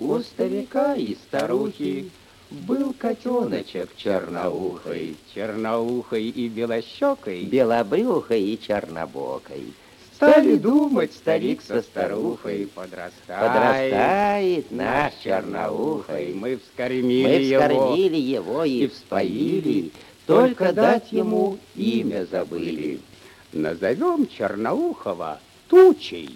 У старика и старухи. Был котеночек черноухой, черноухой и белощекой, белобрюхой и чернобокой. Стали думать старик со старухой, подрастает, подрастает наш черноухой. Мы вскормили, Мы вскормили его, его и вспоили, только дать ему имя забыли. Назовем черноухого тучей.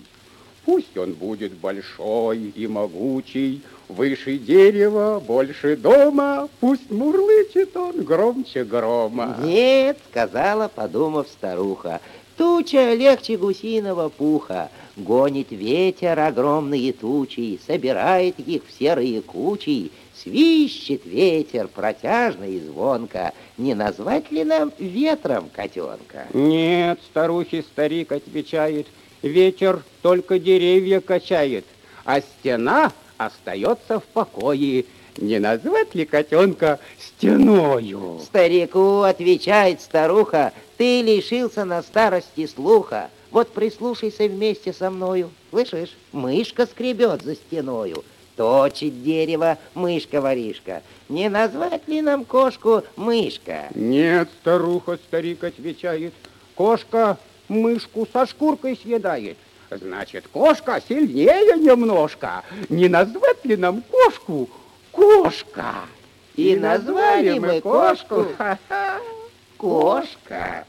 Пусть он будет большой и могучий, Выше дерева, больше дома, Пусть мурлычет он громче грома. Нет, сказала, подумав старуха, Туча легче гусиного пуха, Гонит ветер огромные тучи, Собирает их в серые кучи, Свищет ветер протяжно и звонко. Не назвать ли нам ветром котенка? Нет, старухи старик отвечает, Ветер только деревья качает, А стена остается в покое. Не назвать ли котенка стеною? Старику отвечает старуха, ты лишился на старости слуха. Вот прислушайся вместе со мною. Слышишь, мышка скребет за стеною. Точит дерево мышка-воришка. Не назвать ли нам кошку мышка? Нет, старуха, старик отвечает. Кошка мышку со шкуркой съедает. Значит, кошка сильнее немножко. Не назвать ли нам кошку кошка? И назвали мы кошку кошка.